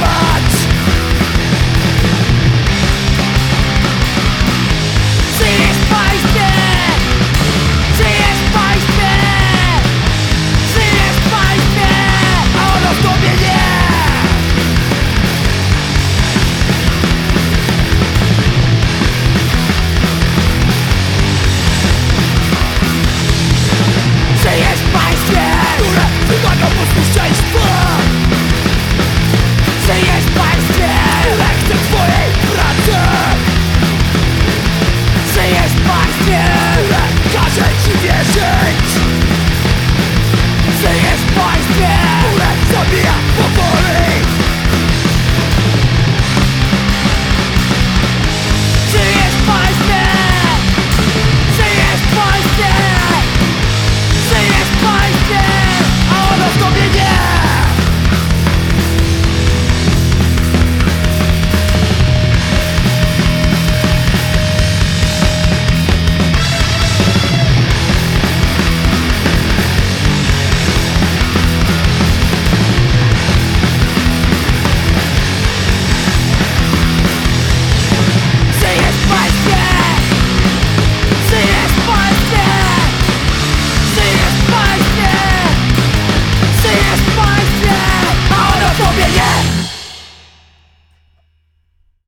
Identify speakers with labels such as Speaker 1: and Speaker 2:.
Speaker 1: But. much